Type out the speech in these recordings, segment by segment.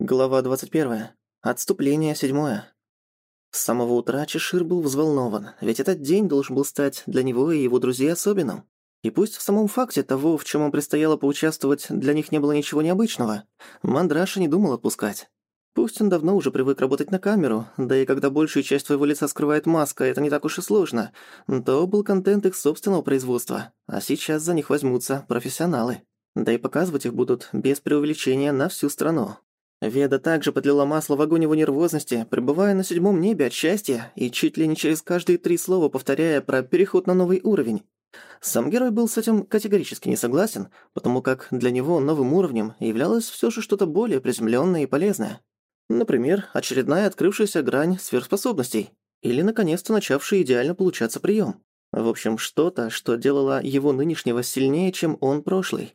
Глава 21. Отступление седьмое. С самого утра Чешир был взволнован, ведь этот день должен был стать для него и его друзей особенным. И пусть в самом факте того, в чем им предстояло поучаствовать, для них не было ничего необычного, Мандраша не думал отпускать. Пусть он давно уже привык работать на камеру, да и когда большую часть твоего лица скрывает маска, это не так уж и сложно, то был контент их собственного производства, а сейчас за них возьмутся профессионалы. Да и показывать их будут без преувеличения на всю страну. Веда также подлила масло в огонь его нервозности, пребывая на седьмом небе от счастья и чуть ли не через каждые три слова повторяя про переход на новый уровень. Сам герой был с этим категорически не согласен, потому как для него новым уровнем являлось все же что-то более приземленное и полезное. Например, очередная открывшаяся грань сверхспособностей, или наконец-то начавший идеально получаться прием. В общем, что-то, что делало его нынешнего сильнее, чем он прошлый.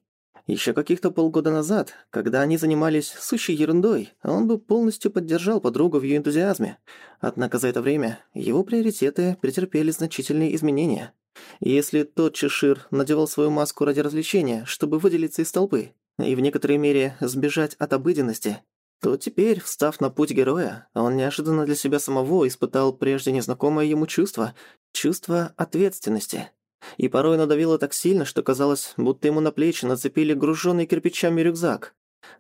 Еще каких-то полгода назад, когда они занимались сущей ерундой, он бы полностью поддержал подругу в ее энтузиазме. Однако за это время его приоритеты претерпели значительные изменения. если тот Чешир надевал свою маску ради развлечения, чтобы выделиться из толпы, и в некоторой мере сбежать от обыденности, то теперь, встав на путь героя, он неожиданно для себя самого испытал прежде незнакомое ему чувство – чувство ответственности. И порой надавило так сильно, что казалось, будто ему на плечи нацепили груженный кирпичами рюкзак.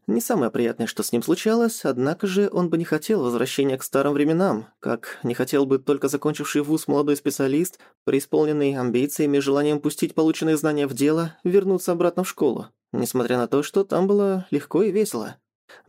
Не самое приятное, что с ним случалось, однако же он бы не хотел возвращения к старым временам, как не хотел бы только закончивший вуз молодой специалист, преисполненный амбициями и желанием пустить полученные знания в дело, вернуться обратно в школу, несмотря на то, что там было легко и весело.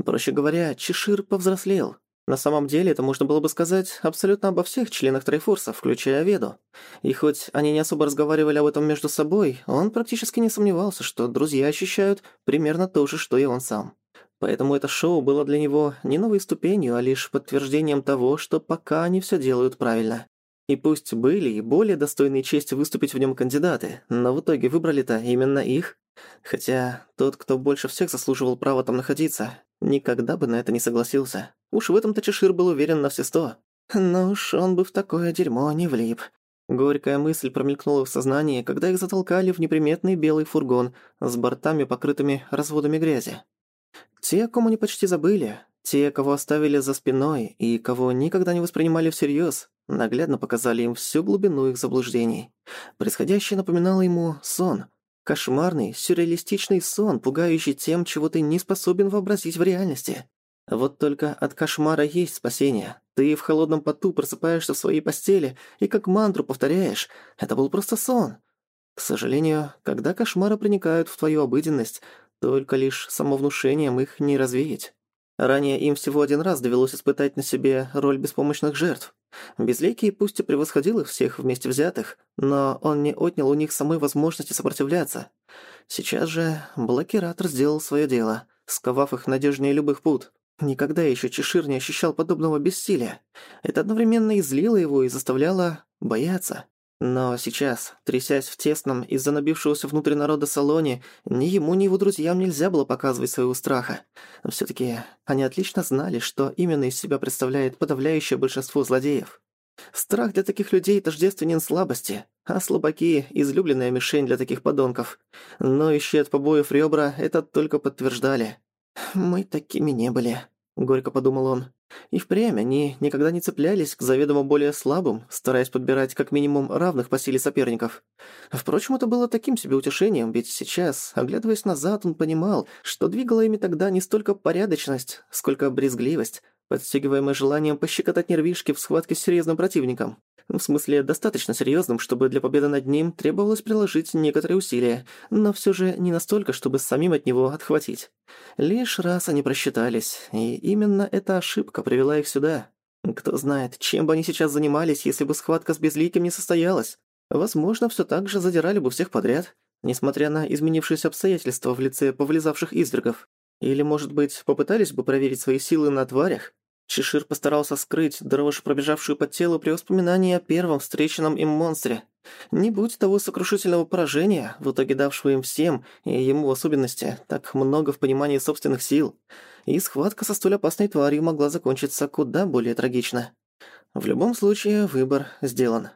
Проще говоря, Чешир повзрослел, на самом деле, это можно было бы сказать абсолютно обо всех членах Трейфорса, включая Веду. И хоть они не особо разговаривали об этом между собой, он практически не сомневался, что друзья ощущают примерно то же, что и он сам. Поэтому это шоу было для него не новой ступенью, а лишь подтверждением того, что пока они все делают правильно. И пусть были и более достойные чести выступить в нем кандидаты, но в итоге выбрали-то именно их. Хотя тот, кто больше всех заслуживал права там находиться, никогда бы на это не согласился. Уж в этом-то Чешир был уверен на все сто. Но уж он бы в такое дерьмо не влип. Горькая мысль промелькнула в сознании, когда их затолкали в неприметный белый фургон с бортами, покрытыми разводами грязи. Те, кому они почти забыли, те, кого оставили за спиной и кого никогда не воспринимали всерьез, наглядно показали им всю глубину их заблуждений. Происходящее напоминало ему сон. Кошмарный, сюрреалистичный сон, пугающий тем, чего ты не способен вообразить в реальности. Вот только от кошмара есть спасение. Ты в холодном поту просыпаешься в своей постели и как мантру повторяешь «это был просто сон». К сожалению, когда кошмары проникают в твою обыденность, только лишь самовнушением их не развеять. Ранее им всего один раз довелось испытать на себе роль беспомощных жертв. Безликий пусть и превосходил их всех вместе взятых, но он не отнял у них самой возможности сопротивляться. Сейчас же блокиратор сделал свое дело, сковав их надежнее любых пут. Никогда еще Чешир не ощущал подобного бессилия. Это одновременно излило его и заставляло бояться. Но сейчас, трясясь в тесном из-за набившегося внутрь народа салоне, ни ему, ни его друзьям нельзя было показывать своего страха. все таки они отлично знали, что именно из себя представляет подавляющее большинство злодеев. Страх для таких людей тождественен слабости, а слабаки – излюбленная мишень для таких подонков. Но ищи от побоев ребра это только подтверждали. «Мы такими не были», — горько подумал он. И впрямь они никогда не цеплялись к заведомо более слабым, стараясь подбирать как минимум равных по силе соперников. Впрочем, это было таким себе утешением, ведь сейчас, оглядываясь назад, он понимал, что двигала ими тогда не столько порядочность, сколько брезгливость, подстегиваемая желанием пощекотать нервишки в схватке с серьезным противником. В смысле, достаточно серьезным, чтобы для победы над ним требовалось приложить некоторые усилия, но все же не настолько, чтобы самим от него отхватить. Лишь раз они просчитались, и именно эта ошибка привела их сюда. Кто знает, чем бы они сейчас занимались, если бы схватка с Безликим не состоялась. Возможно, все так же задирали бы всех подряд, несмотря на изменившиеся обстоятельства в лице повлезавших извергов. Или, может быть, попытались бы проверить свои силы на тварях, Чешир постарался скрыть дрожь, пробежавшую по телу при воспоминании о первом встреченном им монстре. Не будь того сокрушительного поражения, в итоге давшего им всем, и ему в особенности, так много в понимании собственных сил, и схватка со столь опасной тварью могла закончиться куда более трагично. В любом случае, выбор сделан.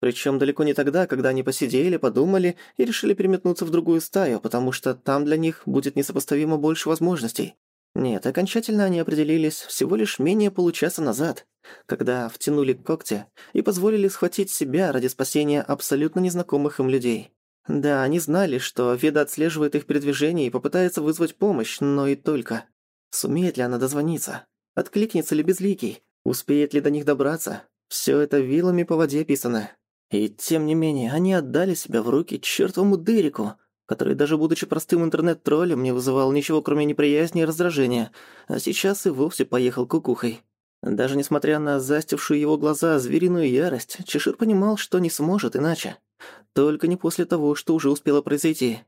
Причем далеко не тогда, когда они посидели, подумали и решили переметнуться в другую стаю, потому что там для них будет несопоставимо больше возможностей. Нет, окончательно они определились всего лишь менее получаса назад, когда втянули когти и позволили схватить себя ради спасения абсолютно незнакомых им людей. Да, они знали, что Веда отслеживает их передвижение и попытается вызвать помощь, но и только. Сумеет ли она дозвониться? Откликнется ли безликий? Успеет ли до них добраться? Всё это вилами по воде писано. И тем не менее, они отдали себя в руки чертовому Дереку, который даже будучи простым интернет-троллем не вызывал ничего кроме неприязни и раздражения, а сейчас и вовсе поехал кукухой. Даже несмотря на застившую его глаза звериную ярость, Чешир понимал, что не сможет иначе. Только не после того, что уже успело произойти.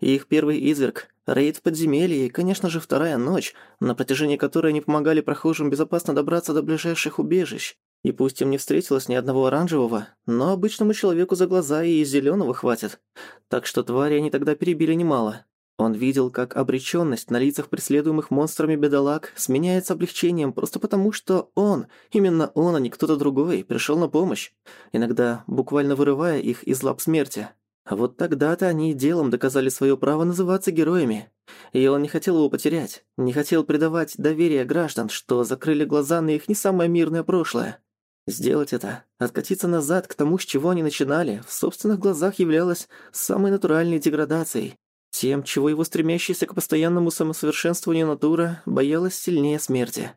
Их первый изверг, рейд в подземелье и, конечно же, вторая ночь, на протяжении которой они помогали прохожим безопасно добраться до ближайших убежищ. И пусть им не встретилось ни одного оранжевого, но обычному человеку за глаза и зеленого хватит. Так что твари они тогда перебили немало. Он видел, как обречённость на лицах преследуемых монстрами бедолаг сменяется облегчением просто потому, что он, именно он, а не кто-то другой, пришёл на помощь, иногда буквально вырывая их из лап смерти. Вот тогда-то они делом доказали своё право называться героями. И он не хотел его потерять, не хотел предавать доверие граждан, что закрыли глаза на их не самое мирное прошлое. Сделать это, откатиться назад к тому, с чего они начинали, в собственных глазах являлось самой натуральной деградацией. Тем, чего его стремящаяся к постоянному самосовершенствованию натура боялась сильнее смерти.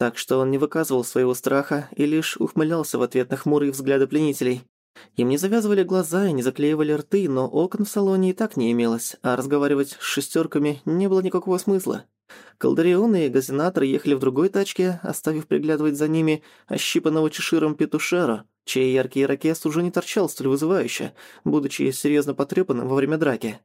Так что он не выказывал своего страха и лишь ухмылялся в ответ на хмурые взгляды пленителей. Им не завязывали глаза и не заклеивали рты, но окон в салоне и так не имелось, а разговаривать с шестерками не было никакого смысла. Колдарион и газинатор ехали в другой тачке, оставив приглядывать за ними ощипанного чеширом петушара, чей яркий ирокез уже не торчал столь вызывающе, будучи серьезно потрепанным во время драки.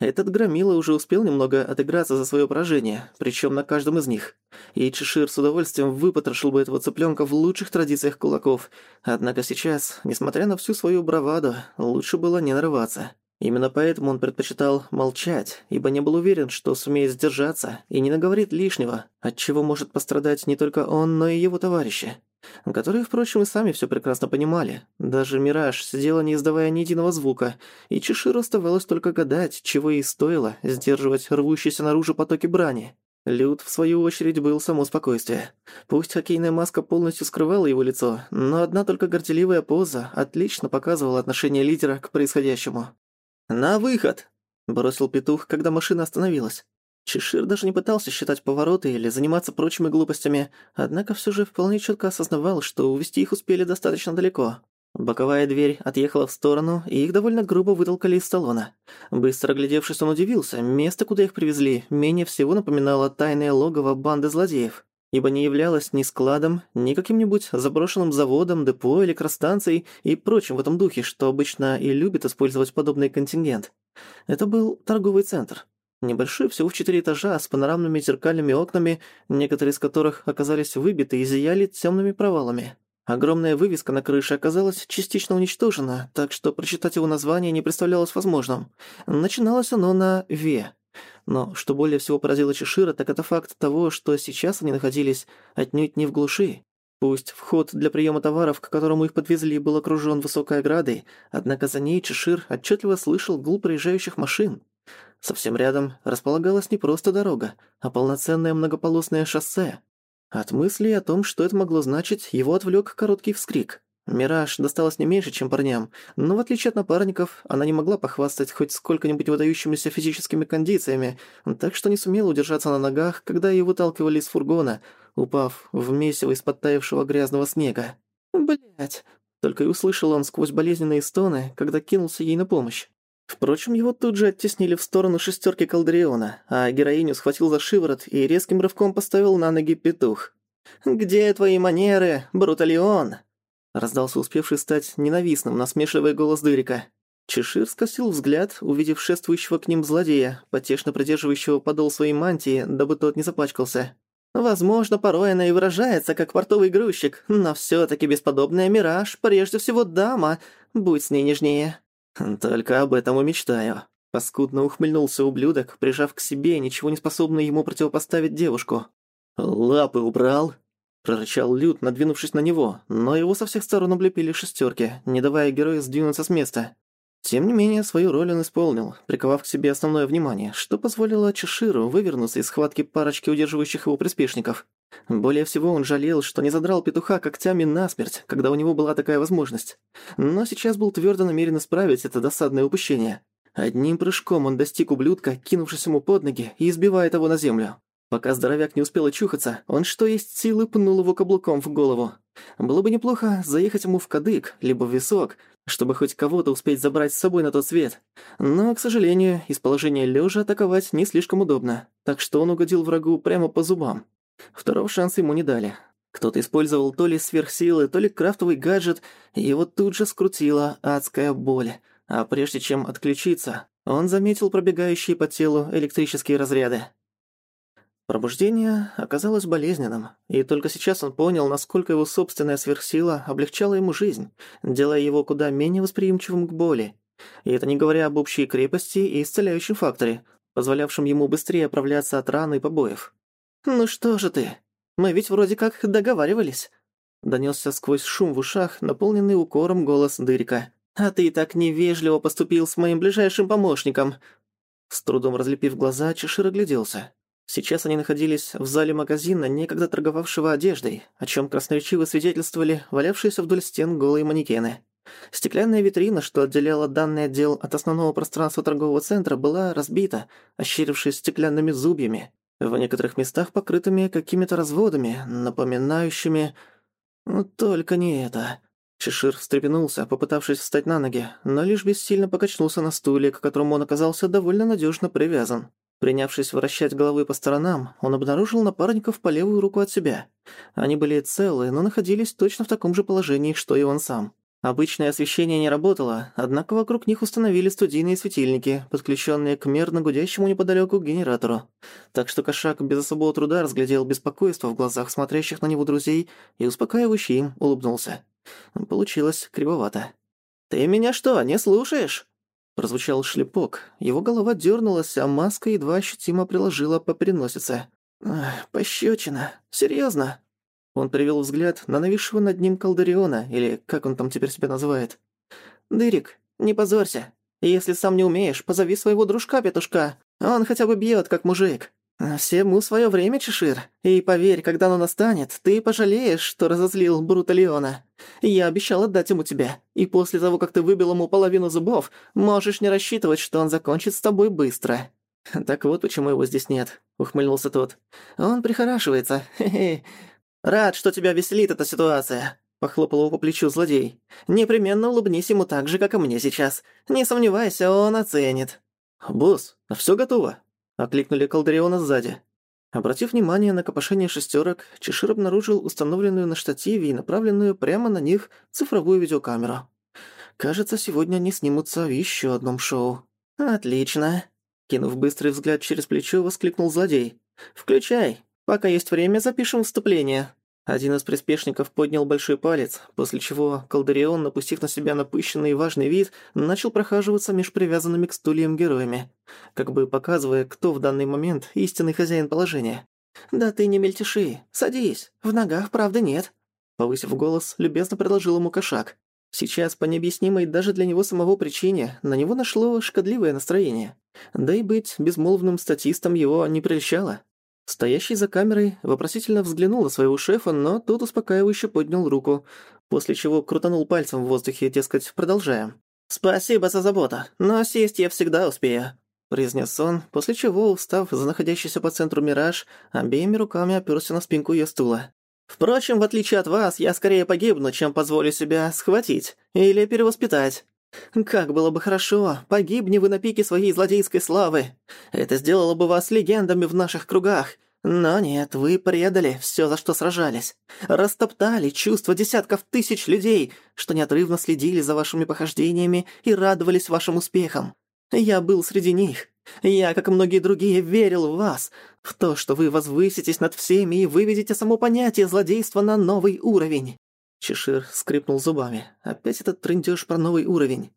Этот громила уже успел немного отыграться за свое поражение, причем на каждом из них. И Чешир с удовольствием выпотрошил бы этого цыпленка в лучших традициях кулаков. Однако сейчас, несмотря на всю свою браваду, лучше было не нарываться. Именно поэтому он предпочитал молчать, ибо не был уверен, что сумеет сдержаться и не наговорит лишнего, от чего может пострадать не только он, но и его товарищи. Которые, впрочем, и сами все прекрасно понимали. Даже Мираж сидела, не издавая ни единого звука, и Чеширу оставалось только гадать, чего ей стоило сдерживать рвущиеся наружу потоки брани. Люд, в свою очередь, был само спокойствие. Пусть хоккейная маска полностью скрывала его лицо, но одна только горделивая поза отлично показывала отношение лидера к происходящему. «На выход!» – бросил петух, когда машина остановилась. Чешир даже не пытался считать повороты или заниматься прочими глупостями, однако все же вполне четко осознавал, что увести их успели достаточно далеко. Боковая дверь отъехала в сторону, и их довольно грубо вытолкали из салона. Быстро оглядевшись, он удивился. Место, куда их привезли, менее всего напоминало тайное логово банды злодеев ибо не являлось ни складом, ни каким-нибудь заброшенным заводом, депо, электростанцией и прочим в этом духе, что обычно и любит использовать подобный контингент. Это был торговый центр. Небольшой, всего в четыре этажа, с панорамными зеркальными окнами, некоторые из которых оказались выбиты и зияли темными провалами. Огромная вывеска на крыше оказалась частично уничтожена, так что прочитать его название не представлялось возможным. Начиналось оно на «Ве», но что более всего поразило Чешира, так это факт того, что сейчас они находились отнюдь не в глуши. Пусть вход для приема товаров, к которому их подвезли, был окружен высокой оградой, однако за ней Чешир отчетливо слышал гул проезжающих машин. Совсем рядом располагалась не просто дорога, а полноценное многополосное шоссе. От мысли о том, что это могло значить, его отвлек короткий вскрик. Мираж досталось не меньше, чем парням, но в отличие от напарников, она не могла похвастать хоть сколько-нибудь выдающимися физическими кондициями, так что не сумела удержаться на ногах, когда ее выталкивали из фургона, упав в месиво из подтаявшего грязного снега. Блять! Только и услышал он сквозь болезненные стоны, когда кинулся ей на помощь. Впрочем, его тут же оттеснили в сторону шестерки Калдриона, а героиню схватил за шиворот и резким рывком поставил на ноги петух. «Где твои манеры, Бруталион?» Раздался успевший стать ненавистным насмешливый голос Дырика. Чешир скосил взгляд, увидев шествующего к ним злодея, потешно придерживающего подол своей мантии, дабы тот не запачкался. Возможно, порой она и выражается, как портовый грузчик, но всё таки бесподобная мираж, прежде всего дама, будь с ней нежнее. Только об этом и мечтаю. Паскудно ухмыльнулся ублюдок, прижав к себе ничего не способный ему противопоставить девушку. «Лапы убрал?» Прорычал Люд, надвинувшись на него, но его со всех сторон облепили шестерки, не давая герою сдвинуться с места. Тем не менее, свою роль он исполнил, приковав к себе основное внимание, что позволило Чеширу вывернуться из схватки парочки удерживающих его приспешников. Более всего он жалел, что не задрал петуха когтями насмерть, когда у него была такая возможность. Но сейчас был твердо намерен исправить это досадное упущение. Одним прыжком он достиг ублюдка, кинувшись ему под ноги и избивает его на землю. Пока здоровяк не успел очухаться, он что есть силы пнул его каблуком в голову. Было бы неплохо заехать ему в кадык, либо в висок, чтобы хоть кого-то успеть забрать с собой на тот свет. Но, к сожалению, из положения лежа атаковать не слишком удобно, так что он угодил врагу прямо по зубам. Второго шанса ему не дали. Кто-то использовал то ли сверхсилы, то ли крафтовый гаджет, и его тут же скрутила адская боль. А прежде чем отключиться, он заметил пробегающие по телу электрические разряды. Пробуждение оказалось болезненным, и только сейчас он понял, насколько его собственная сверхсила облегчала ему жизнь, делая его куда менее восприимчивым к боли. И это не говоря об общей крепости и исцеляющем факторе, позволявшем ему быстрее оправляться от ран и побоев. «Ну что же ты? Мы ведь вроде как договаривались», — донёсся сквозь шум в ушах, наполненный укором голос Дырика. «А ты так невежливо поступил с моим ближайшим помощником». С трудом разлепив глаза, Чешир огляделся. Сейчас они находились в зале магазина, некогда торговавшего одеждой, о чем красноречиво свидетельствовали валявшиеся вдоль стен голые манекены. Стеклянная витрина, что отделяла данный отдел от основного пространства торгового центра, была разбита, ощерившись стеклянными зубьями, в некоторых местах покрытыми какими-то разводами, напоминающими... Ну, только не это. Чешир встрепенулся, попытавшись встать на ноги, но лишь бессильно покачнулся на стуле, к которому он оказался довольно надежно привязан. Принявшись вращать головой по сторонам, он обнаружил напарников по левую руку от себя. Они были целы, но находились точно в таком же положении, что и он сам. Обычное освещение не работало, однако вокруг них установили студийные светильники, подключенные к мерно гудящему неподалеку генератору. Так что кошак без особого труда разглядел беспокойство в глазах смотрящих на него друзей и успокаивающе им улыбнулся. Получилось кривовато. «Ты меня что, не слушаешь?» Прозвучал шлепок, его голова дернулась, а маска едва ощутимо приложила по переносице. «Пощечина. Серьезно? Он перевел взгляд на нависшего над ним колдариона, или как он там теперь себя называет. «Дырик, не позорься. Если сам не умеешь, позови своего дружка-петушка. Он хотя бы бьет, как мужик. Всему свое время, Чешир. И поверь, когда оно настанет, ты пожалеешь, что разозлил Бруталиона. Я обещал отдать ему тебя, и после того, как ты выбил ему половину зубов, можешь не рассчитывать, что он закончит с тобой быстро». «Так вот почему его здесь нет», — ухмыльнулся тот. «Он прихорашивается. Хе-хе. Рад, что тебя веселит эта ситуация», — похлопал его по плечу злодей. «Непременно улыбнись ему так же, как и мне сейчас. Не сомневайся, он оценит». «Босс, а всё готово?» Окликнули Колдариона сзади. Обратив внимание на копошение шестерок, Чешир обнаружил установленную на штативе и направленную прямо на них цифровую видеокамеру. Кажется, сегодня они снимутся в еще одном шоу. «Отлично!» Кинув быстрый взгляд через плечо, воскликнул злодей. «Включай! Пока есть время, запишем вступление!» Один из приспешников поднял большой палец, после чего Колдарион, напустив на себя напыщенный и важный вид, начал прохаживаться меж привязанными к стульям героями, как бы показывая, кто в данный момент истинный хозяин положения. «Да ты не мельтеши, садись, в ногах правды нет», повысив голос, любезно предложил ему кошак. Сейчас, по необъяснимой даже для него самого причине, на него нашло шкодливое настроение. Да и быть безмолвным статистом его не прельщало. Стоящий за камерой вопросительно взглянул на своего шефа, но тот успокаивающе поднял руку, после чего крутанул пальцем в воздухе, дескать, продолжаем. «Спасибо за заботу, но сесть я всегда успею», — произнес он, после чего, устав за находящийся по центру мираж, обеими руками оперся на спинку ее стула. «Впрочем, в отличие от вас, я скорее погибну, чем позволю себя схватить или перевоспитать. Как было бы хорошо, погибни вы на пике своей злодейской славы. Это сделало бы вас легендами в наших кругах. Но нет, вы предали все, за что сражались. Растоптали чувства десятков тысяч людей, что неотрывно следили за вашими похождениями и радовались вашим успехам. Я был среди них. Я, как и многие другие, верил в вас, в то, что вы возвыситесь над всеми и выведете само понятие злодейства на новый уровень. Чешир скрипнул зубами. Опять этот трындёж про новый уровень.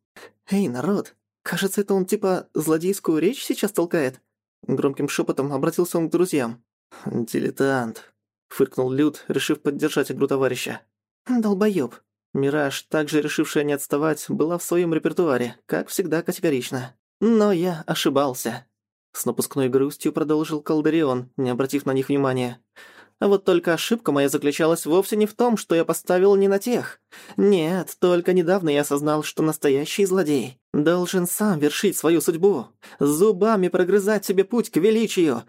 «Эй, народ, кажется, это он типа злодейскую речь сейчас толкает?» Громким шепотом обратился он к друзьям. «Дилетант», — фыркнул Люд, решив поддержать игру товарища. «Долбоёб», Мираж, также решившая не отставать, была в своем репертуаре, как всегда категорично. Но я ошибался. С напускной грустью продолжил Колдарион, не обратив на них внимания. А вот только ошибка моя заключалась вовсе не в том, что я поставил не на тех. Нет, только недавно я осознал, что настоящий злодей должен сам вершить свою судьбу, зубами прогрызать себе путь к величию.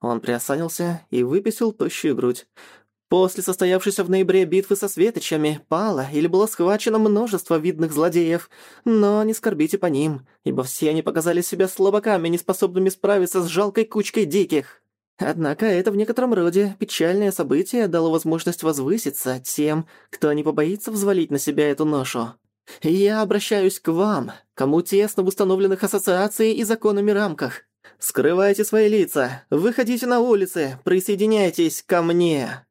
Он приосанился и выписал тощую грудь. После состоявшейся в ноябре битвы со светочами пало или было схвачено множество видных злодеев, но не скорбите по ним, ибо все они показали себя слабаками, неспособными справиться с жалкой кучкой диких. Однако это в некотором роде печальное событие дало возможность возвыситься тем, кто не побоится взвалить на себя эту ношу. Я обращаюсь к вам, кому тесно в установленных ассоциацией и законами рамках. Скрывайте свои лица, выходите на улицы, присоединяйтесь ко мне.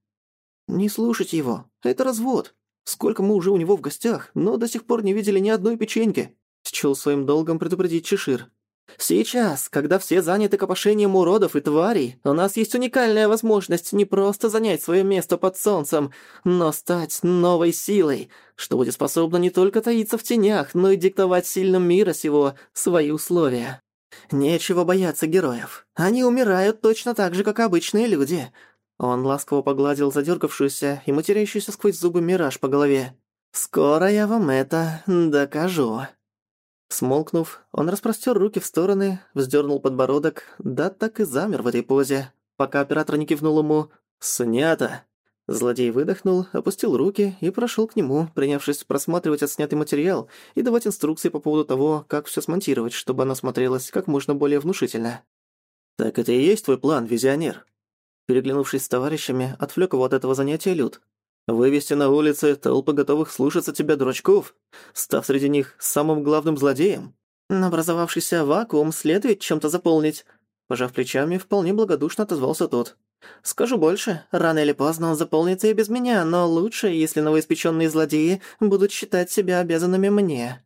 Не слушайте его, это развод. Сколько мы уже у него в гостях, но до сих пор не видели ни одной печеньки. Счёл своим долгом предупредить Чешир. Сейчас, когда все заняты копошением уродов и тварей, у нас есть уникальная возможность не просто занять свое место под солнцем, но стать новой силой, что будет способна не только таиться в тенях, но и диктовать сильным мира сего свои условия. Нечего бояться героев. Они умирают точно так же, как обычные люди. Он ласково погладил задергавшуюся и матерящуюся сквозь зубы мираж по голове. «Скоро я вам это докажу». Смолкнув, он распростёр руки в стороны, вздёрнул подбородок, да так и замер в этой позе, пока оператор не кивнул ему «Снято!». Злодей выдохнул, опустил руки и прошёл к нему, принявшись просматривать отснятый материал и давать инструкции по поводу того, как всё смонтировать, чтобы оно смотрелось как можно более внушительно. «Так это и есть твой план, визионер?» Переглянувшись с товарищами, отвлёк его от этого занятия Люд. Вывести на улицы толпы готовых слушаться тебя дурачков, став среди них самым главным злодеем? Образовавшийся вакуум следует чем-то заполнить. Пожав плечами, вполне благодушно отозвался тот. Скажу больше, рано или поздно он заполнится и без меня, но лучше, если новоиспеченные злодеи будут считать себя обязанными мне.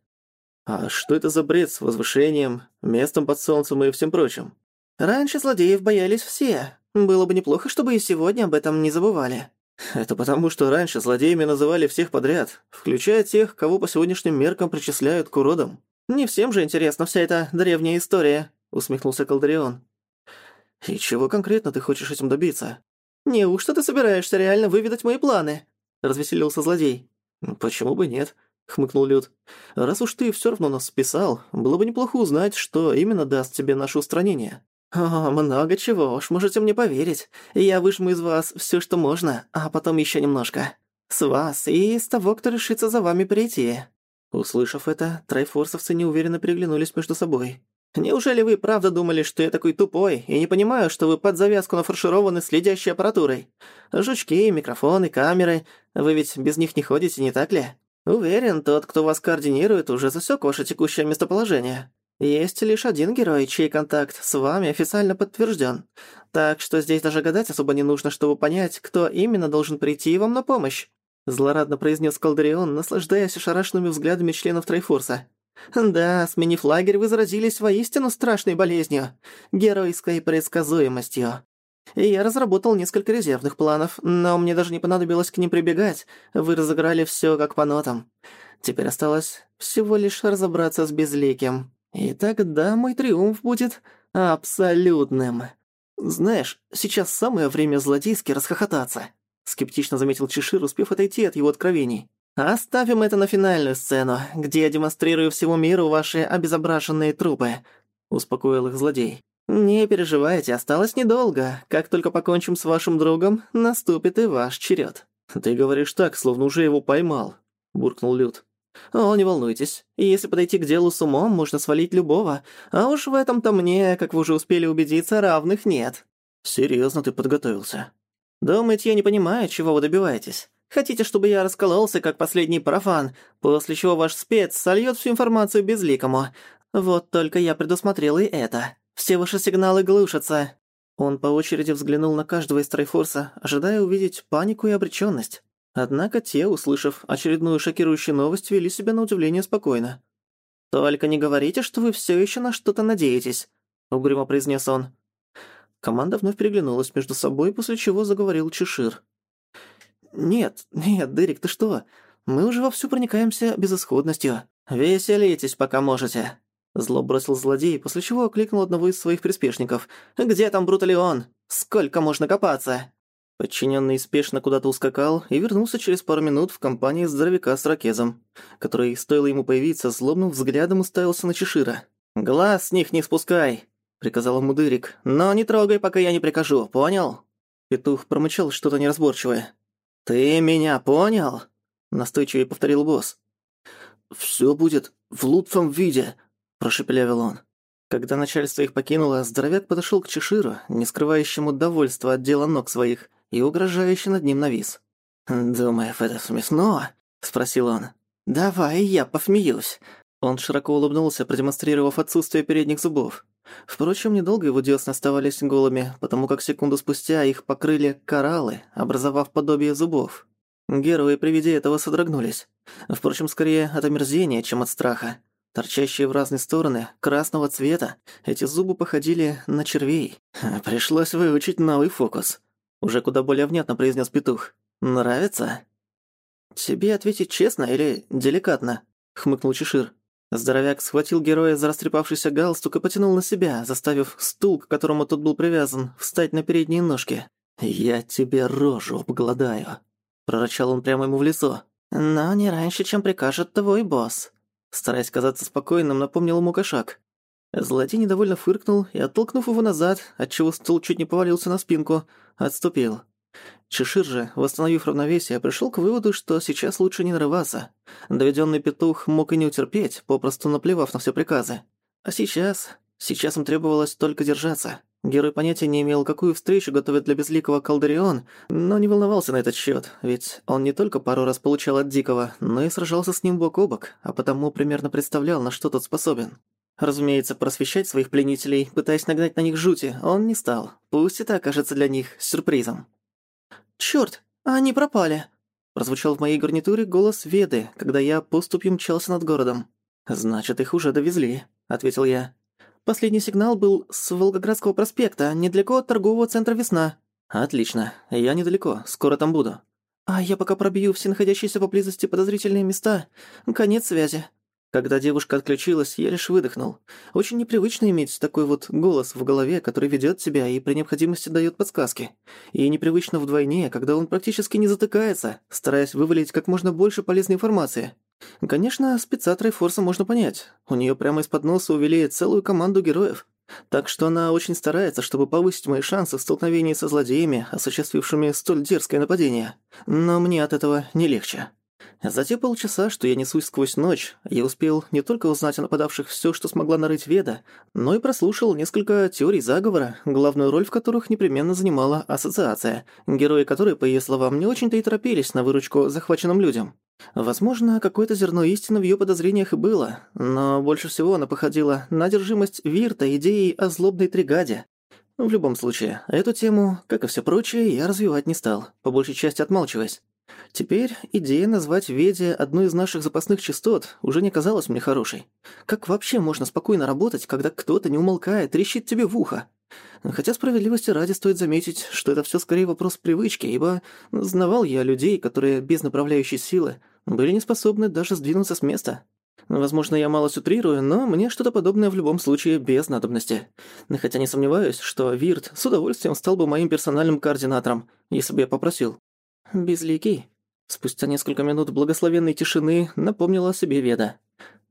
А что это за бред с возвышением, местом под солнцем и всем прочим? Раньше злодеев боялись все. Было бы неплохо, чтобы и сегодня об этом не забывали. Это потому, что раньше злодеями называли всех подряд, включая тех, кого по сегодняшним меркам причисляют к уродам. Не всем же интересна вся эта древняя история, усмехнулся Колдарион. И чего конкретно ты хочешь этим добиться? Неужто ты собираешься реально выведать мои планы? развеселился злодей. Почему бы нет? хмыкнул Люд. Раз уж ты всё равно нас списал, было бы неплохо узнать, что именно даст тебе наше устранение. «О, много чего, уж можете мне поверить. Я выжму из вас всё, что можно, а потом ещё немножко. С вас и из того, кто решится за вами прийти». Услышав это, трайфорсовцы неуверенно переглянулись между собой. «Неужели вы правда думали, что я такой тупой и не понимаю, что вы под завязку нафаршированы следящей аппаратурой? Жучки, микрофоны, камеры. Вы ведь без них не ходите, не так ли? Уверен, тот, кто вас координирует, уже засек ваше текущее местоположение. Есть лишь один герой, чей контакт с вами официально подтвержден. Так что здесь даже гадать особо не нужно, чтобы понять, кто именно должен прийти вам на помощь. Злорадно произнес Колдарион, наслаждаясь ошарашенными взглядами членов Трайфорса. «Да, сменив лагерь, вы заразились воистину страшной болезнью, геройской предсказуемостью. И я разработал несколько резервных планов, но мне даже не понадобилось к ним прибегать, вы разыграли всё как по нотам. Теперь осталось всего лишь разобраться с Безликим». И тогда мой триумф будет абсолютным. Знаешь, сейчас самое время злодейски расхохотаться, скептично заметил Чешир, успев отойти от его откровений. Оставим это на финальную сцену, где я демонстрирую всему миру ваши обезображенные трупы, успокоил их злодей. Не переживайте, осталось недолго. Как только покончим с вашим другом, наступит и ваш черед. Ты говоришь так, словно уже его поймал, буркнул Люд. «О, не волнуйтесь. Если подойти к делу с умом, можно свалить любого. А уж в этом-то мне, как вы уже успели убедиться, равных нет». «Серьёзно ты подготовился?» «Думаете, я не понимаю, чего вы добиваетесь? Хотите, чтобы я раскололся, как последний профан, после чего ваш спец сольёт всю информацию безликому? Вот только я предусмотрел и это. Все ваши сигналы глушатся». Он по очереди взглянул на каждого из Трайфорса, ожидая увидеть панику и обречённость. Однако те, услышав очередную шокирующую новость, вели себя на удивление спокойно. «Только не говорите, что вы всё ещё на что-то надеетесь», — угрюмо произнес он. Команда вновь переглянулась между собой, после чего заговорил Чешир. «Нет, нет, Дерек, ты что? Мы уже вовсю проникаемся безысходностью. Веселитесь, пока можете». Зло бросил злодей, после чего окликнул одного из своих приспешников. «Где там Бруталион? Сколько можно копаться?» Подчиненный спешно куда-то ускакал и вернулся через пару минут в компании здоровяка с ракезом, который, стоило ему появиться, злобным взглядом уставился на Чешира. «Глаз с них не спускай!» — приказал ему Дырик. «Но не трогай, пока я не прикажу, понял?» Петух промычал что-то неразборчивое. «Ты меня понял?» — настойчиво повторил босс. «Всё будет в лучшем виде», прошепелявил он. Когда начальство их покинуло, здоровяк подошёл к Чеширу, не скрывающему довольства от дела ног своих, и угрожающе над ним навис. «Думаешь, это смешно?» — спросил он. «Давай я посмеюсь». Он широко улыбнулся, продемонстрировав отсутствие передних зубов. Впрочем, недолго его десны оставались голыми, потому как секунду спустя их покрыли кораллы, образовав подобие зубов. Герои при виде этого содрогнулись. Впрочем, скорее от омерзения, чем от страха. Торчащие в разные стороны, красного цвета, эти зубы походили на червей. Пришлось выучить новый фокус. Уже куда более внятно произнес петух. «Нравится?» «Тебе ответить честно или деликатно?» — хмыкнул Чешир. Здоровяк схватил героя за растрепавшийся галстук и потянул на себя, заставив стул, к которому тот был привязан, встать на передние ножки. «Я тебе рожу обгладаю», — прорычал он прямо ему в лицо. «Но не раньше, чем прикажет твой босс», Стараясь казаться спокойным, напомнил ему кошак. Злодей недовольно фыркнул и, оттолкнув его назад, отчего стул чуть не повалился на спинку, отступил. Чешир же, восстановив равновесие, пришел к выводу, что сейчас лучше не нарываться. Доведенный петух мог и не утерпеть, попросту наплевав на все приказы. А сейчас... Сейчас им требовалось только держаться. Герой понятия не имел, какую встречу готовит для безликого Калдарион, но не волновался на этот счет, ведь он не только пару раз получал от Дикого, но и сражался с ним бок о бок, а потому примерно представлял, на что тот способен. Разумеется, просвещать своих пленителей, пытаясь нагнать на них жути, он не стал. Пусть это окажется для них сюрпризом. «Чёрт, они пропали!» Прозвучал в моей гарнитуре голос Веды, когда я поступью мчался над городом. «Значит, их уже довезли», — ответил я. Последний сигнал был с Волгоградского проспекта, недалеко от торгового центра «Весна». «Отлично. Я недалеко. Скоро там буду». «А я пока пробью все находящиеся поблизости подозрительные места. Конец связи». Когда девушка отключилась, я лишь выдохнул. Очень непривычно иметь такой вот голос в голове, который ведёт тебя и при необходимости даёт подсказки. И непривычно вдвойне, когда он практически не затыкается, стараясь вывалить как можно больше полезной информации. Конечно, спеца Трайфорса можно понять. У неё прямо из-под носа увели целую команду героев. Так что она очень старается, чтобы повысить мои шансы в столкновении со злодеями, осуществившими столь дерзкое нападение. Но мне от этого не легче. За те полчаса, что я несусь сквозь ночь, я успел не только узнать о нападавших всё, что смогла нарыть Веда, но и прослушал несколько теорий заговора, главную роль в которых непременно занимала ассоциация, герои которой, по её словам, не очень-то и торопились на выручку захваченным людям. Возможно, какое-то зерно истины в её подозрениях и было, но больше всего она походила на одержимость Вирта идеей о злобной тригаде. В любом случае, эту тему, как и всё прочее, я развивать не стал, по большей части отмалчиваясь. Теперь идея назвать Веде одну из наших запасных частот уже не казалась мне хорошей. Как вообще можно спокойно работать, когда кто-то не умолкает, трещит тебе в ухо? Хотя справедливости ради стоит заметить, что это всё скорее вопрос привычки, ибо знавал я людей, которые без направляющей силы были не способны даже сдвинуться с места. Возможно, я мало утрирую, но мне что-то подобное в любом случае без надобности. Хотя не сомневаюсь, что Вирт с удовольствием стал бы моим персональным координатором, если бы я попросил. «Безликий?» Спустя несколько минут благословенной тишины напомнила о себе Веда.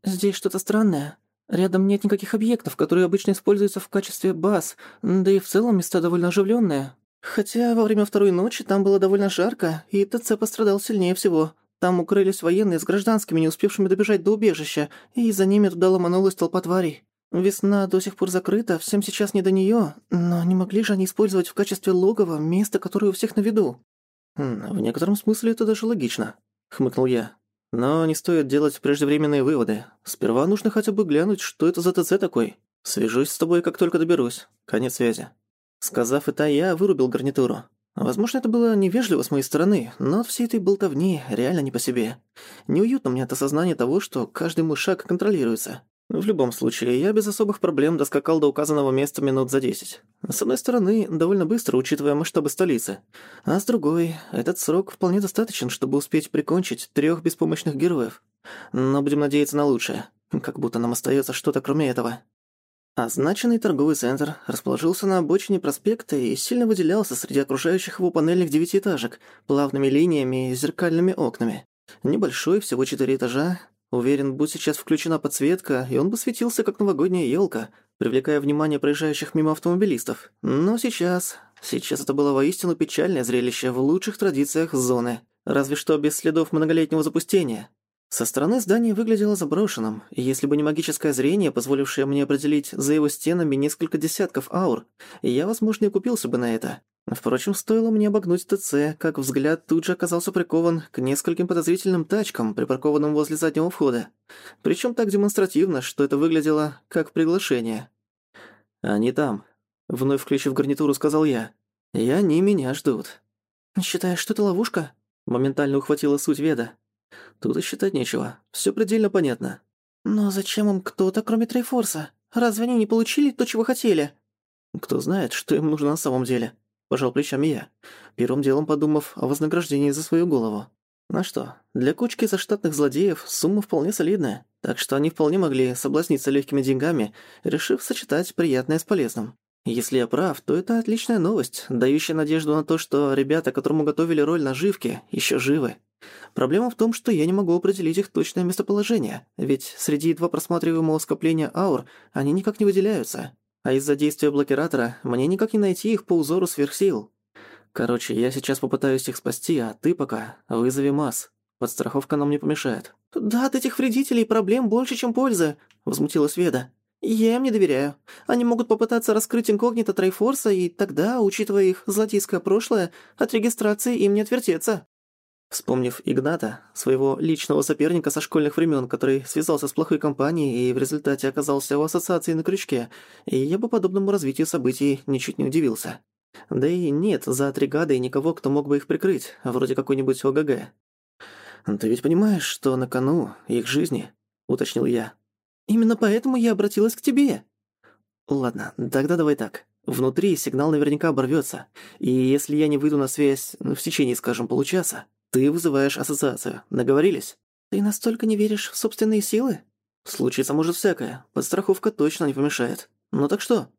«Здесь что-то странное. Рядом нет никаких объектов, которые обычно используются в качестве баз, да и в целом места довольно оживленные. Хотя во время второй ночи там было довольно жарко, и ТЦ пострадал сильнее всего. Там укрылись военные с гражданскими, не успевшими добежать до убежища, и за ними туда ломанулась толпа тварей. Весна до сих пор закрыта, всем сейчас не до неё, но не могли же они использовать в качестве логова место, которое у всех на виду. «В некотором смысле это даже логично», — хмыкнул я. «Но не стоит делать преждевременные выводы. Сперва нужно хотя бы глянуть, что это за ТЦ такой. Свяжусь с тобой, как только доберусь. Конец связи». Сказав это, я вырубил гарнитуру. Возможно, это было невежливо с моей стороны, но от всей этой болтовни реально не по себе. Неуютно мне от осознания того, что каждый мой шаг контролируется. В любом случае, я без особых проблем доскакал до указанного места минут за десять. С одной стороны, довольно быстро, учитывая масштабы столицы. А с другой, этот срок вполне достаточен, чтобы успеть прикончить трех беспомощных героев. Но будем надеяться на лучшее. Как будто нам остается что-то кроме этого. Означенный торговый центр расположился на обочине проспекта и сильно выделялся среди окружающих его панельных девятиэтажек, плавными линиями и зеркальными окнами. Небольшой, всего четыре этажа, Уверен, будь сейчас включена подсветка, и он бы светился, как новогодняя елка, привлекая внимание проезжающих мимо автомобилистов. Но сейчас... Сейчас это было воистину печальное зрелище в лучших традициях зоны. Разве что без следов многолетнего запустения. Со стороны здание выглядело заброшенным, и если бы не магическое зрение, позволившее мне определить за его стенами несколько десятков аур, я, возможно, и купился бы на это. Впрочем, стоило мне обогнуть ТЦ, как взгляд тут же оказался прикован к нескольким подозрительным тачкам, припаркованным возле заднего входа. Причем так демонстративно, что это выглядело как приглашение. «Они там», — вновь включив гарнитуру, сказал я. «И они меня ждут». «Считаешь, что это ловушка?» Моментально ухватила суть Веда. «Тут и считать нечего. Всё предельно понятно». «Но зачем им кто-то, кроме Трейфорса? Разве они не получили то, чего хотели?» «Кто знает, что им нужно на самом деле». Пожал плечами я, первым делом подумав о вознаграждении за свою голову. Ну что, для кучки заштатных злодеев сумма вполне солидная, так что они вполне могли соблазниться легкими деньгами, решив сочетать приятное с полезным. Если я прав, то это отличная новость, дающая надежду на то, что ребята, которому готовили роль наживки, еще живы. Проблема в том, что я не могу определить их точное местоположение, ведь среди едва просматриваемого скопления аур они никак не выделяются, а из-за действия блокиратора мне никак не найти их по узору сверхсил. Короче, я сейчас попытаюсь их спасти, а ты пока вызови масс. Подстраховка нам не помешает». «Да, от этих вредителей проблем больше, чем пользы», — возмутилась Веда. «Я им не доверяю. Они могут попытаться раскрыть инкогнито Трайфорса, и тогда, учитывая их злодейское прошлое, от регистрации им не отвертеться». Вспомнив Игната, своего личного соперника со школьных времен, который связался с плохой компанией и в результате оказался у ассоциации на крючке, я бы подобному развитию событий ничуть не удивился. Да и нет за Тригадой никого, кто мог бы их прикрыть, вроде какой-нибудь ОГГ. «Ты ведь понимаешь, что на кону их жизни?» — уточнил я. «Именно поэтому я обратилась к тебе». «Ладно, тогда давай так. Внутри сигнал наверняка оборвётся, и если я не выйду на связь в течение, скажем, получаса, ты вызываешь ассоциацию. Наговорились? Ты настолько не веришь в собственные силы? Случится может всякое. Подстраховка точно не помешает. Ну так что?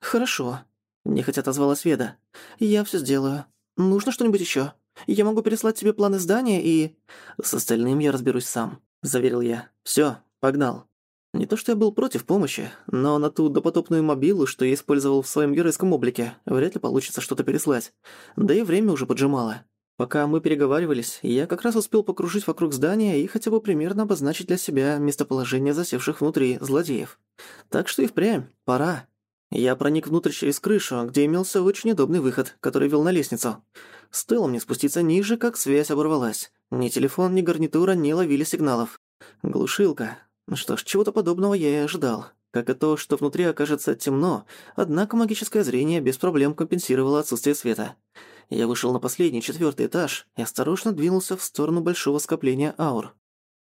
Хорошо. Нехотя отозвалась Веда. Я всё сделаю. Нужно что-нибудь ещё? Я могу переслать тебе планы здания и... С остальным я разберусь сам, заверил я. Всё, погнал. Не то что я был против помощи, но на ту допотопную мобилу, что я использовал в своем геройском облике, вряд ли получится что-то переслать. Да и время уже поджимало. Пока мы переговаривались, я как раз успел покружить вокруг здания и хотя бы примерно обозначить для себя местоположение засевших внутри злодеев. Так что и впрямь, пора. Я проник внутрь через крышу, где имелся очень удобный выход, который вел на лестницу. Стоило мне спуститься ниже, как связь оборвалась. Ни телефон, ни гарнитура не ловили сигналов. Глушилка. Ну что ж, чего-то подобного я и ожидал. Как и то, что внутри окажется темно, однако магическое зрение без проблем компенсировало отсутствие света. Я вышел на последний, четвертый этаж и осторожно двинулся в сторону большого скопления аур.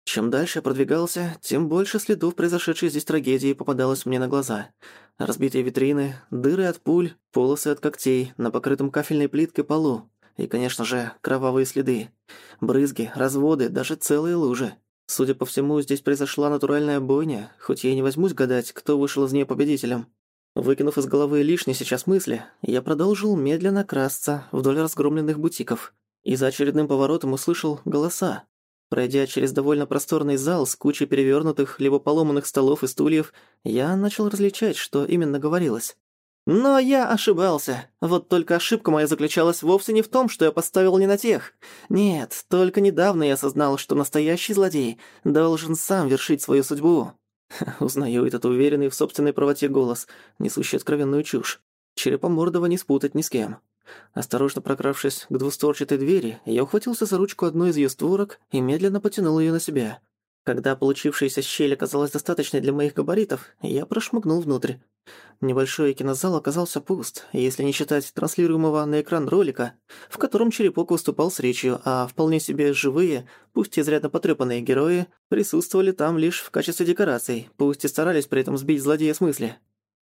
Чем дальше я продвигался, тем больше следов произошедшей здесь трагедии попадалось мне на глаза. Разбитые витрины, дыры от пуль, полосы от когтей на покрытом кафельной плиткой полу. И, конечно же, кровавые следы. Брызги, разводы, даже целые лужи. Судя по всему, здесь произошла натуральная бойня, хоть я и не возьмусь гадать, кто вышел из нее победителем. Выкинув из головы лишние сейчас мысли, я продолжил медленно красться вдоль разгромленных бутиков. И за очередным поворотом услышал голоса. Пройдя через довольно просторный зал с кучей перевернутых либо поломанных столов и стульев, я начал различать, что именно говорилось. Но я ошибался. Вот только ошибка моя заключалась вовсе не в том, что я поставил не на тех. Нет, только недавно я осознал, что настоящий злодей должен сам вершить свою судьбу. Узнаю этот уверенный в собственной правоте голос, несущий откровенную чушь. Черепомордого не спутать ни с кем. Осторожно прокравшись к двустворчатой двери, я ухватился за ручку одной из ее створок и медленно потянул ее на себя. Когда получившаяся щель оказалась достаточной для моих габаритов, я прошмыгнул внутрь. Небольшой кинозал оказался пуст, если не считать транслируемого на экран ролика, в котором Черепок выступал с речью, а вполне себе живые, пусть изрядно потрепанные герои, присутствовали там лишь в качестве декораций, пусть и старались при этом сбить злодея с мысли.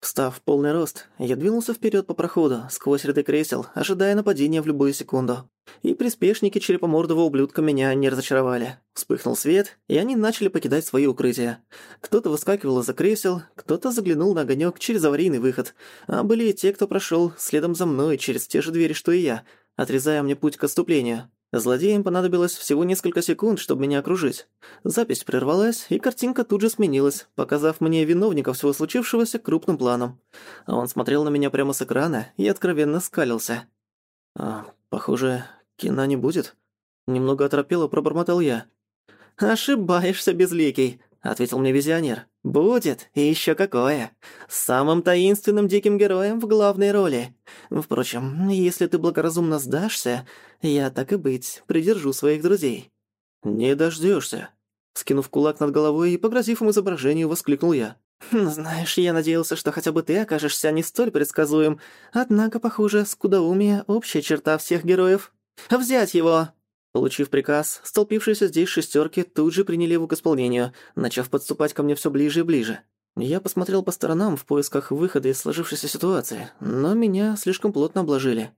Встав в полный рост, я двинулся вперед по проходу, сквозь ряды кресел, ожидая нападения в любую секунду. И приспешники черепомордого ублюдка меня не разочаровали. Вспыхнул свет, и они начали покидать свои укрытия. Кто-то выскакивал из-за кресел, кто-то заглянул на огонек через аварийный выход, а были и те, кто прошел следом за мной через те же двери, что и я, отрезая мне путь к отступлению. Злодеям понадобилось всего несколько секунд, чтобы меня окружить. Запись прервалась, и картинка тут же сменилась, показав мне виновника всего случившегося крупным планом. Он смотрел на меня прямо с экрана и откровенно скалился. «А, похоже, кино не будет?» Немного оторопело пробормотал я. «Ошибаешься, Безликий», — ответил мне визионер. «Будет, и ещё какое. С самым таинственным диким героем в главной роли. Впрочем, если ты благоразумно сдашься, я, так и быть, придержу своих друзей». «Не дождёшься», — скинув кулак над головой и погрозив им изображению, воскликнул я. «Знаешь, я надеялся, что хотя бы ты окажешься не столь предсказуем. Однако, похоже, скудоумие — общая черта всех героев. Взять его!» Получив приказ, столпившиеся здесь шестерки тут же приняли его к исполнению, начав подступать ко мне все ближе и ближе. Я посмотрел по сторонам в поисках выхода из сложившейся ситуации, но меня слишком плотно обложили.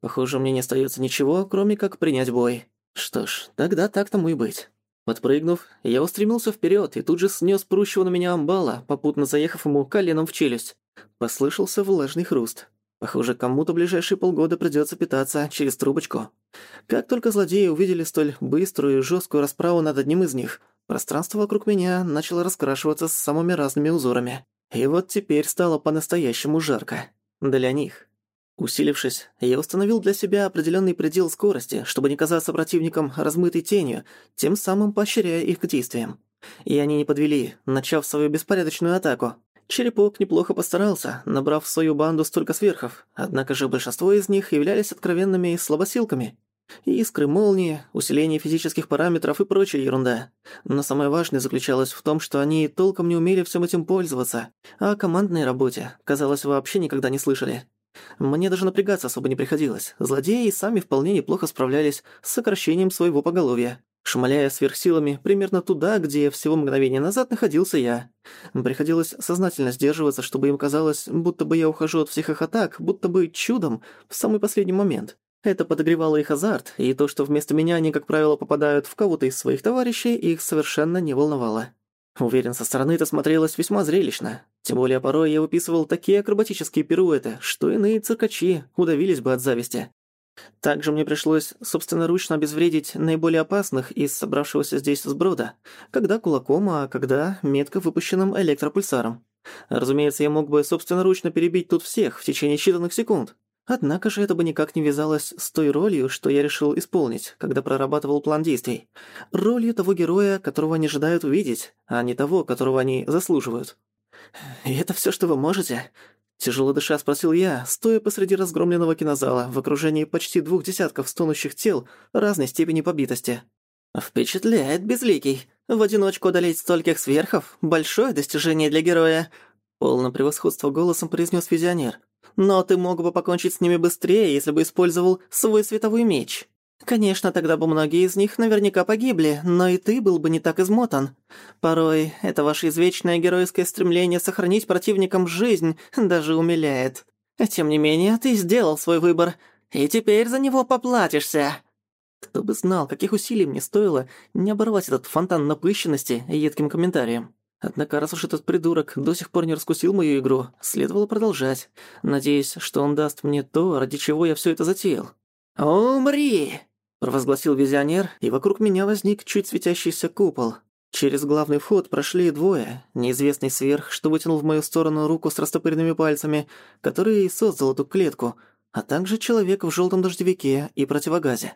Похоже, мне не остается ничего, кроме как принять бой. Что ж, тогда так тому и быть. Подпрыгнув, я устремился вперед и тут же снес прущего на меня амбала, попутно заехав ему коленом в челюсть. Послышался влажный хруст. Похоже, кому-то ближайшие полгода придется питаться через трубочку. Как только злодеи увидели столь быструю и жесткую расправу над одним из них, пространство вокруг меня начало раскрашиваться с самыми разными узорами. И вот теперь стало по-настоящему жарко. Для них. Усилившись, я установил для себя определенный предел скорости, чтобы не казаться противником размытой тенью, тем самым поощряя их к действиям. И они не подвели, начав свою беспорядочную атаку. Черепок неплохо постарался, набрав в свою банду столько сверхов, однако же большинство из них являлись откровенными слабосилками. Искры, молнии, усиление физических параметров и прочая ерунда. Но самое важное заключалось в том, что они толком не умели всем этим пользоваться, а о командной работе, казалось, вообще никогда не слышали. Мне даже напрягаться особо не приходилось. Злодеи сами вполне неплохо справлялись с сокращением своего поголовья шмаляя сверхсилами примерно туда, где всего мгновение назад находился я. Приходилось сознательно сдерживаться, чтобы им казалось, будто бы я ухожу от всех их атак, будто бы чудом, в самый последний момент. Это подогревало их азарт, и то, что вместо меня они, как правило, попадают в кого-то из своих товарищей, их совершенно не волновало. Уверен, со стороны это смотрелось весьма зрелищно. Тем более порой я выписывал такие акробатические пируэты, что иные циркачи удавились бы от зависти. Также мне пришлось собственноручно обезвредить наиболее опасных из собравшегося здесь сброда, когда кулаком, а когда метко выпущенным электропульсаром. Разумеется, я мог бы собственноручно перебить тут всех в течение считанных секунд. Однако же это бы никак не вязалось с той ролью, что я решил исполнить, когда прорабатывал план действий. Ролью того героя, которого они ожидают увидеть, а не того, которого они заслуживают. «И это всё, что вы можете?» Тяжело дыша спросил я, стоя посреди разгромленного кинозала в окружении почти двух десятков стонущих тел разной степени побитости. «Впечатляет, Безликий. В одиночку одолеть стольких сверхов — большое достижение для героя», — полным превосходство голосом произнес визионер. «Но ты мог бы покончить с ними быстрее, если бы использовал свой световой меч». Конечно, тогда бы многие из них наверняка погибли, но и ты был бы не так измотан. Порой это ваше извечное геройское стремление сохранить противникам жизнь даже умиляет. Тем не менее, ты сделал свой выбор, и теперь за него поплатишься. Кто бы знал, каких усилий мне стоило не оборвать этот фонтан напыщенности едким комментарием. Однако, раз уж этот придурок до сих пор не раскусил мою игру, следовало продолжать, надеясь, что он даст мне то, ради чего я все это затеял. «Умри!» Провозгласил визионер, и вокруг меня возник чуть светящийся купол. Через главный вход прошли двое. Неизвестный сверх, что вытянул в мою сторону руку с растопыренными пальцами, который и создал эту клетку, а также человек в желтом дождевике и противогазе.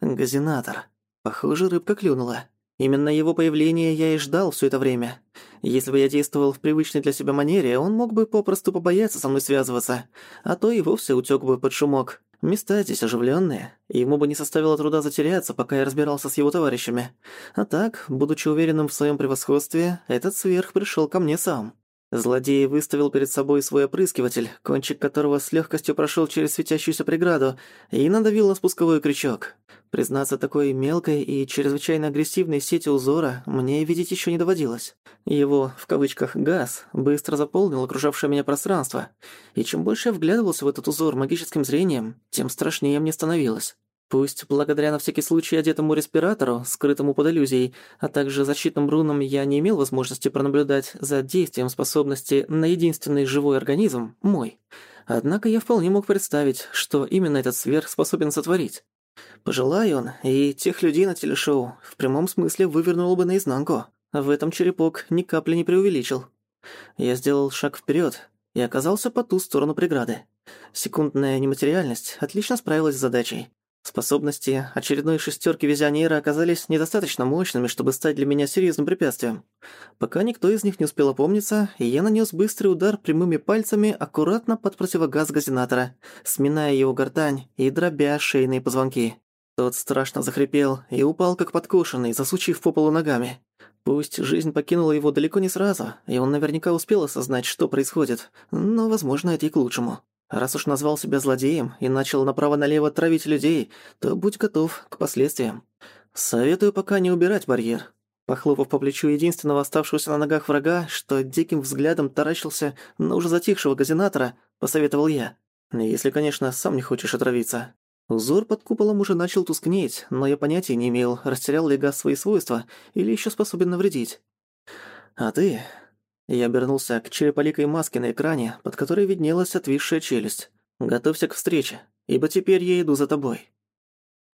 Газинатор. Похоже, рыбка клюнула. Именно его появление я и ждал все это время. Если бы я действовал в привычной для себя манере, он мог бы попросту побояться со мной связываться, а то и вовсе утёк бы под шумок. Места здесь оживленные, и ему бы не составило труда затеряться, пока я разбирался с его товарищами. А так, будучи уверенным в своем превосходстве, этот сверх пришел ко мне сам. Злодей выставил перед собой свой опрыскиватель, кончик которого с легкостью прошел через светящуюся преграду, и надавил на спусковой крючок. Признаться, такой мелкой и чрезвычайно агрессивной сети узора мне видеть еще не доводилось. Его, в кавычках, «газ» быстро заполнил окружавшее меня пространство, и чем больше я вглядывался в этот узор магическим зрением, тем страшнее мне становилось. Пусть благодаря на всякий случай одетому респиратору, скрытому под иллюзией, а также защитным рунам я не имел возможности пронаблюдать за действием способности на единственный живой организм, мой. Однако я вполне мог представить, что именно этот сверх способен сотворить. Пожелай он, и тех людей на телешоу в прямом смысле вывернул бы наизнанку. В этом черепок ни капли не преувеличил. Я сделал шаг вперед и оказался по ту сторону преграды. Секундная нематериальность отлично справилась с задачей. Способности очередной шестерки визионера оказались недостаточно мощными, чтобы стать для меня серьезным препятствием. Пока никто из них не успел опомниться, я нанес быстрый удар прямыми пальцами аккуратно под противогаз газинатора, сминая его гортань и дробя шейные позвонки. Тот страшно захрипел и упал как подкошенный, засучив по полу ногами. Пусть жизнь покинула его далеко не сразу, и он наверняка успел осознать, что происходит, но, возможно, это и к лучшему. Раз уж назвал себя злодеем и начал направо-налево травить людей, то будь готов к последствиям. Советую пока не убирать барьер. Похлопав по плечу единственного оставшегося на ногах врага, что диким взглядом таращился на уже затихшего газинатора, посоветовал я. Если, конечно, сам не хочешь отравиться. Узор под куполом уже начал тускнеть, но я понятия не имел, растерял ли газ свои свойства или еще способен навредить. А ты я обернулся к череполикой маске на экране, под которой виднелась отвисшая челюсть. «Готовься к встрече, ибо теперь я иду за тобой».